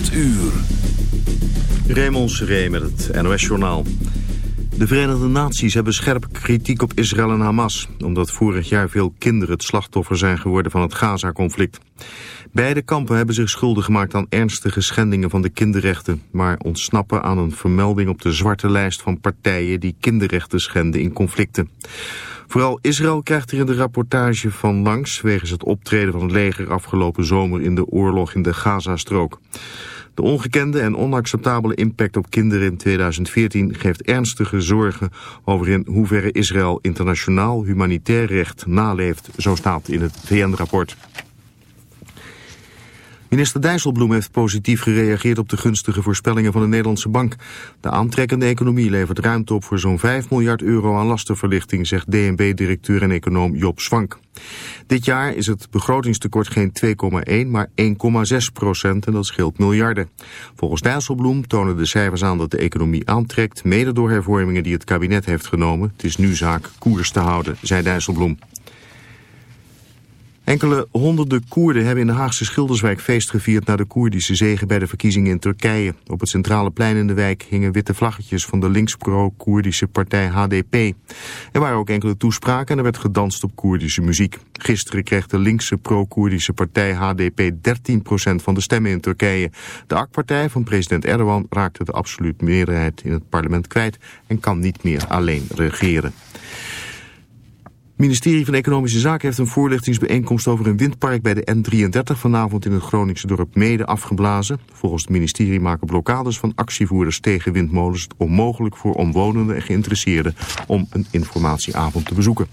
8 uur. Raymond Seré met het NOS-journaal. De Verenigde Naties hebben scherpe kritiek op Israël en Hamas... omdat vorig jaar veel kinderen het slachtoffer zijn geworden van het Gaza-conflict. Beide kampen hebben zich schuldig gemaakt aan ernstige schendingen van de kinderrechten... maar ontsnappen aan een vermelding op de zwarte lijst van partijen... die kinderrechten schenden in conflicten. Vooral Israël krijgt er in de rapportage van langs... wegens het optreden van het leger afgelopen zomer in de oorlog in de Gazastrook. De ongekende en onacceptabele impact op kinderen in 2014 geeft ernstige zorgen over in hoeverre Israël internationaal humanitair recht naleeft, zo staat in het VN-rapport. Minister Dijsselbloem heeft positief gereageerd op de gunstige voorspellingen van de Nederlandse Bank. De aantrekkende economie levert ruimte op voor zo'n 5 miljard euro aan lastenverlichting, zegt DNB-directeur en econoom Job Swank. Dit jaar is het begrotingstekort geen 2,1, maar 1,6 procent en dat scheelt miljarden. Volgens Dijsselbloem tonen de cijfers aan dat de economie aantrekt, mede door hervormingen die het kabinet heeft genomen. Het is nu zaak koers te houden, zei Dijsselbloem. Enkele honderden Koerden hebben in de Haagse Schilderswijk feest gevierd... naar de Koerdische zegen bij de verkiezingen in Turkije. Op het centrale plein in de wijk hingen witte vlaggetjes... van de linkspro-Koerdische partij HDP. Er waren ook enkele toespraken en er werd gedanst op Koerdische muziek. Gisteren kreeg de linkse pro-Koerdische partij HDP 13% van de stemmen in Turkije. De AK-partij van president Erdogan raakte de absolute meerderheid in het parlement kwijt... en kan niet meer alleen regeren. Ministerie van Economische Zaken heeft een voorlichtingsbijeenkomst over een windpark bij de N33 vanavond in het Groningse dorp Mede afgeblazen. Volgens het ministerie maken blokkades van actievoerders tegen windmolens het onmogelijk voor omwonenden en geïnteresseerden om een informatieavond te bezoeken.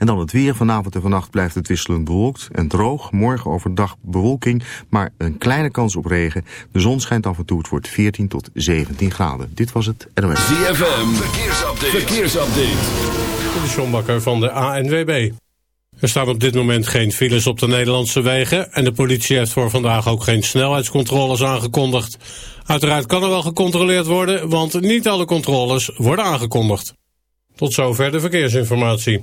En dan het weer. Vanavond en vannacht blijft het wisselend bewolkt en droog. Morgen overdag bewolking, maar een kleine kans op regen. De zon schijnt af en toe. Het wordt 14 tot 17 graden. Dit was het NOS. ZFM. Verkeersupdate. Verkeersupdate. De Sjombakker van de ANWB. Er staan op dit moment geen files op de Nederlandse wegen... en de politie heeft voor vandaag ook geen snelheidscontroles aangekondigd. Uiteraard kan er wel gecontroleerd worden... want niet alle controles worden aangekondigd. Tot zover de verkeersinformatie.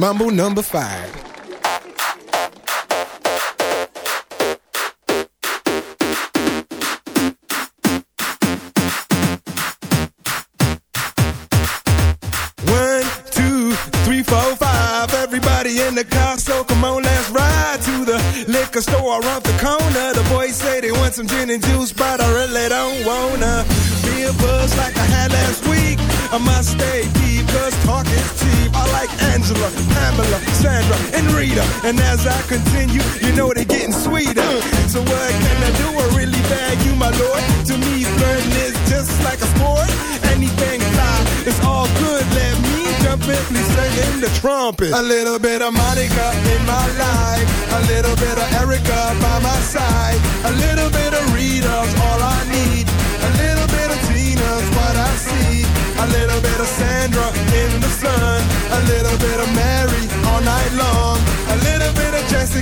Mambo number five. One, two, three, four, five. Everybody in the car, so come on, let's ride to the liquor store around the corner. The boys say they want some gin and juice, And as I continue, you know they're getting sweeter. So what can I do? I really bag you, my lord. To me, flirting is just like a sport. Anything fly, it's all good. Let me jump in, please in the trumpet. A little bit of Monica in my life. A little bit of Erica by my side. A little bit of Rita's all I need.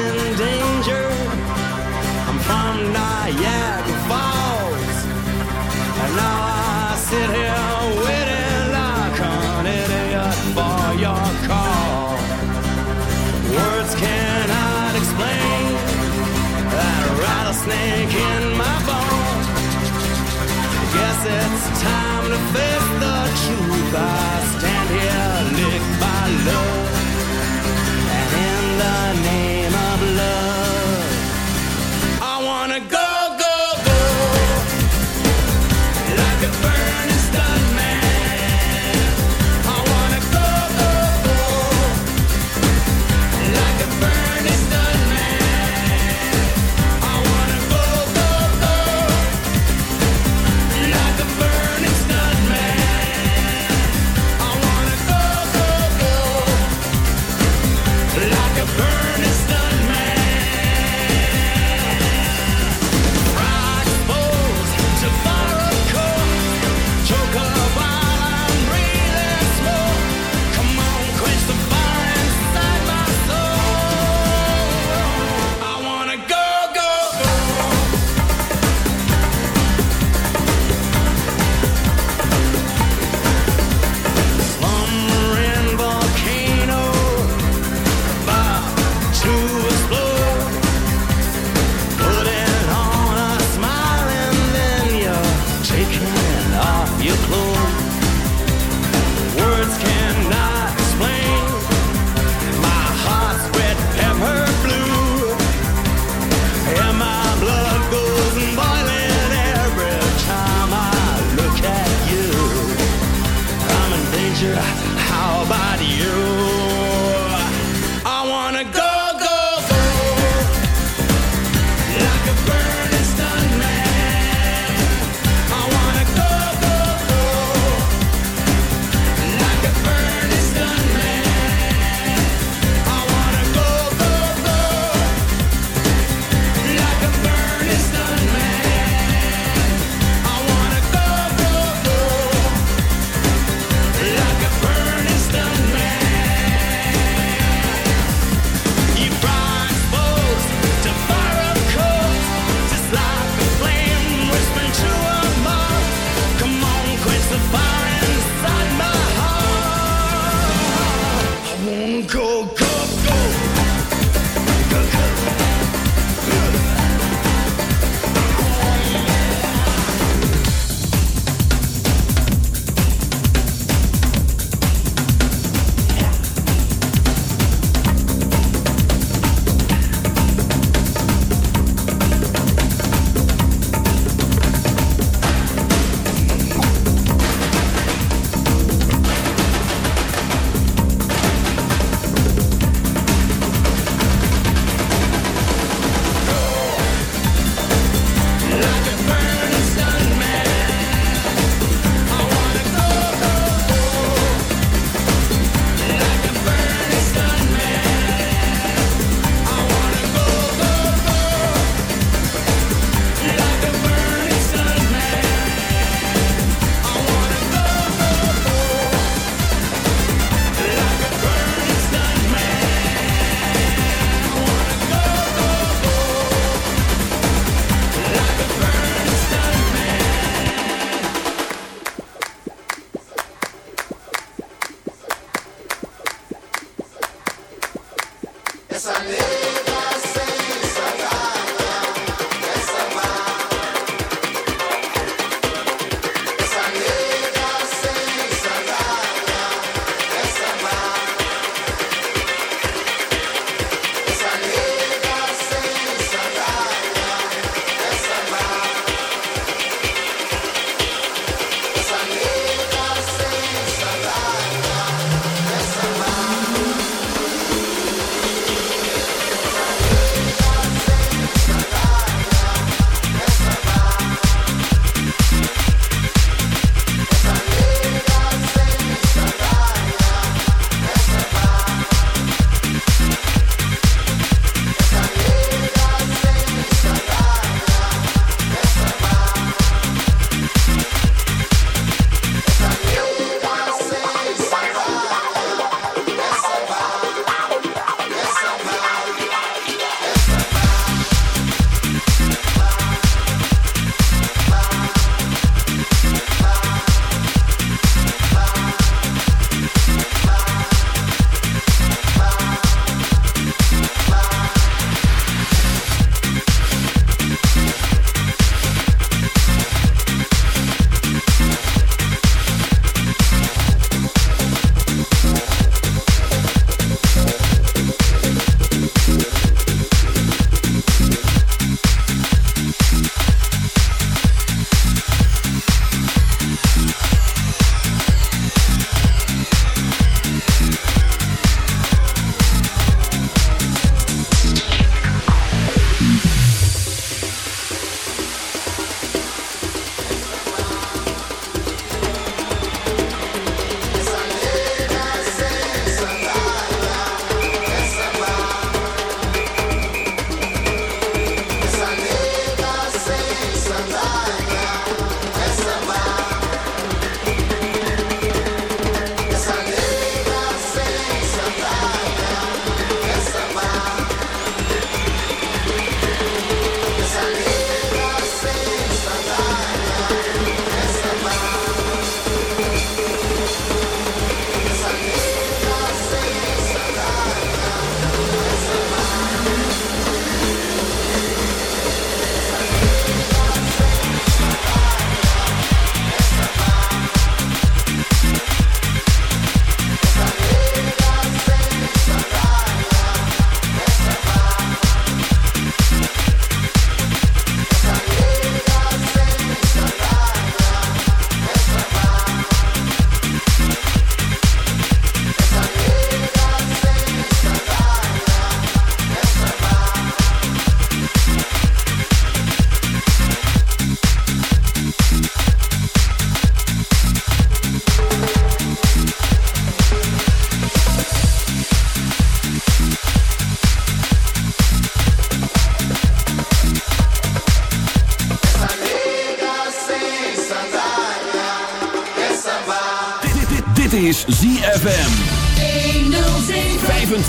Specialize in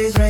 always ready.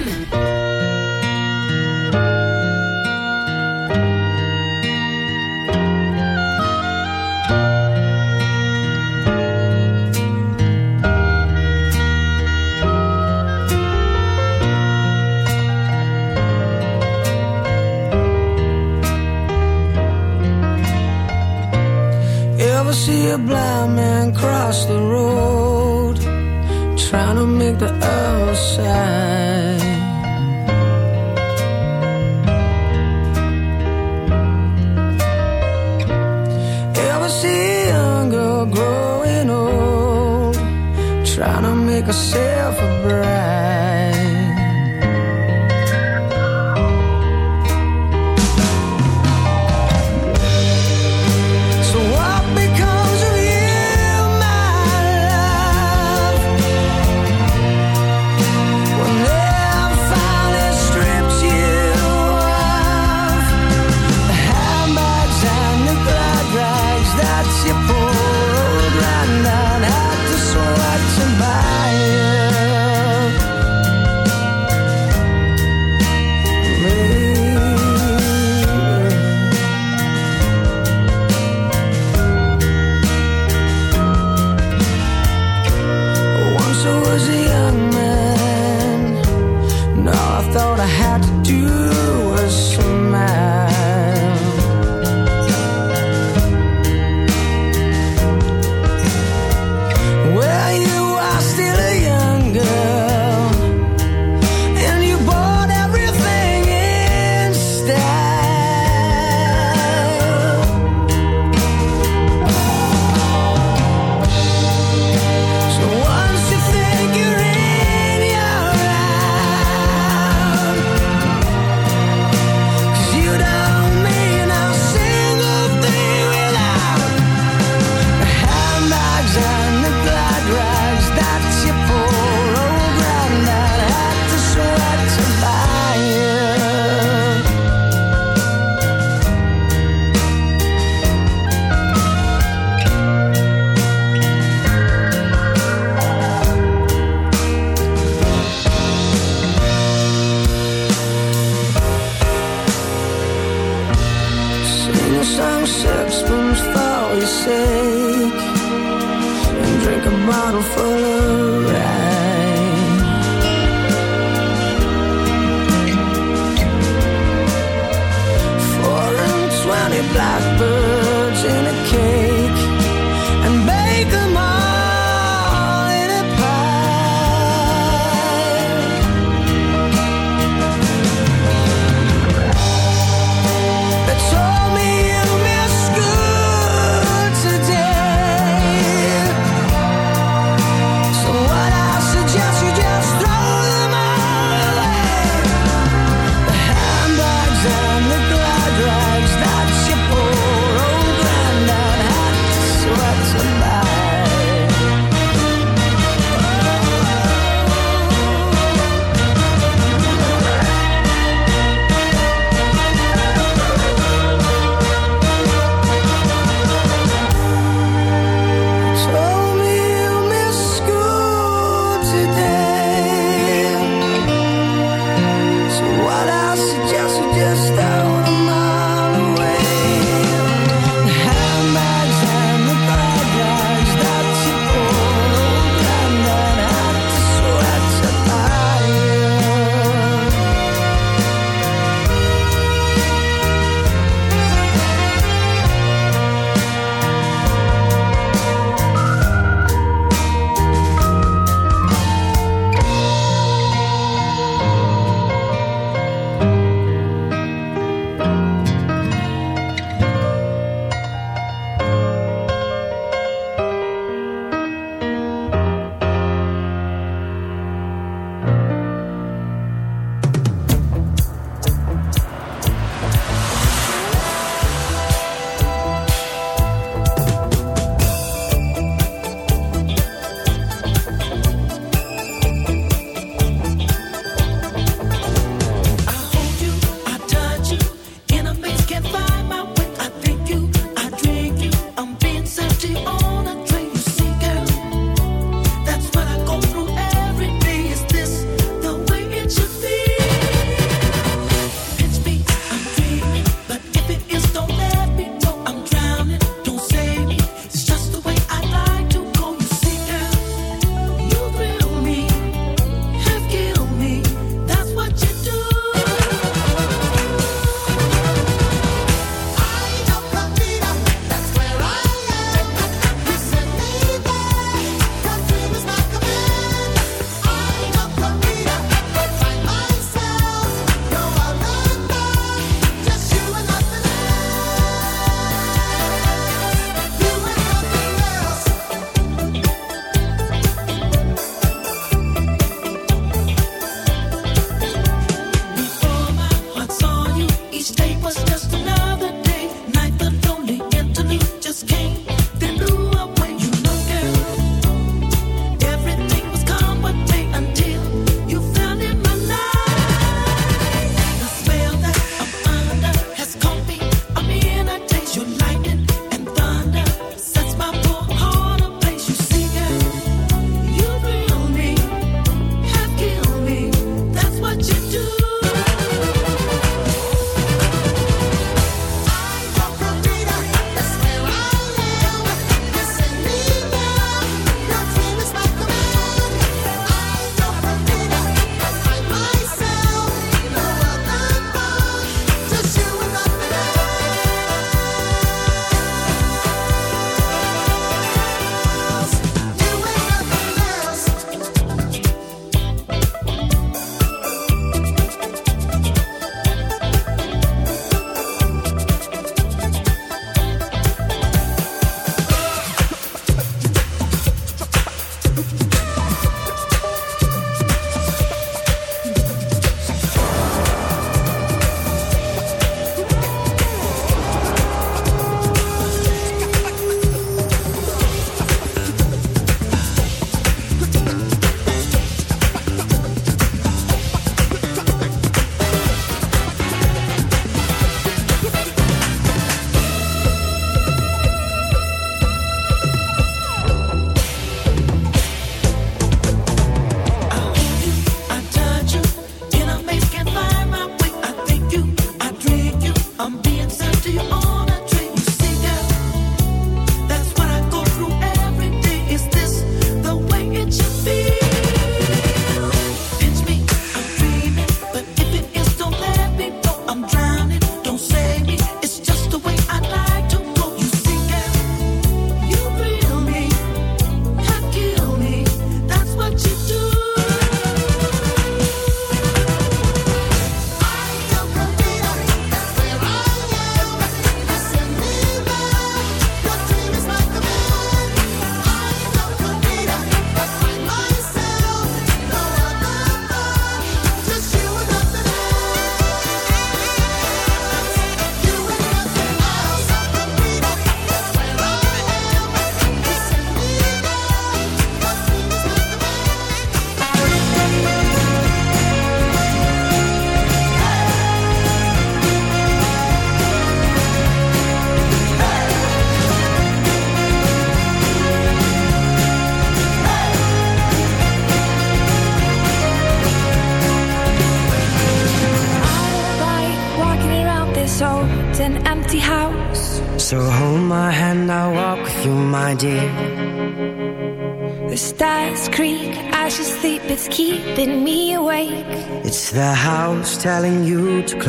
the road, trying to make the outside.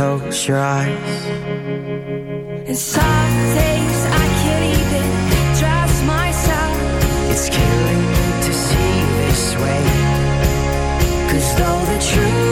Close your eyes. And some days I can't even trust myself. It's killing me to see this way. Cause though the truth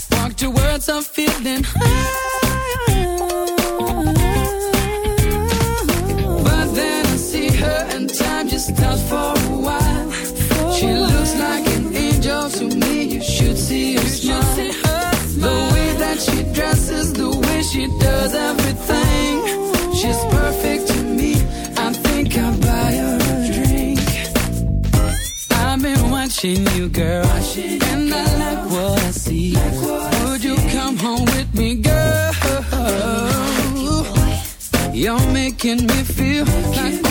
walk towards a feeling high. But then I see her and time just stops for a while. She looks like an angel to me. You should see her smile. The way that she dresses, the way she does everything. She's perfect to me. I think I'll buy her a drink. I've been watching you, girl, and I like making me feel like,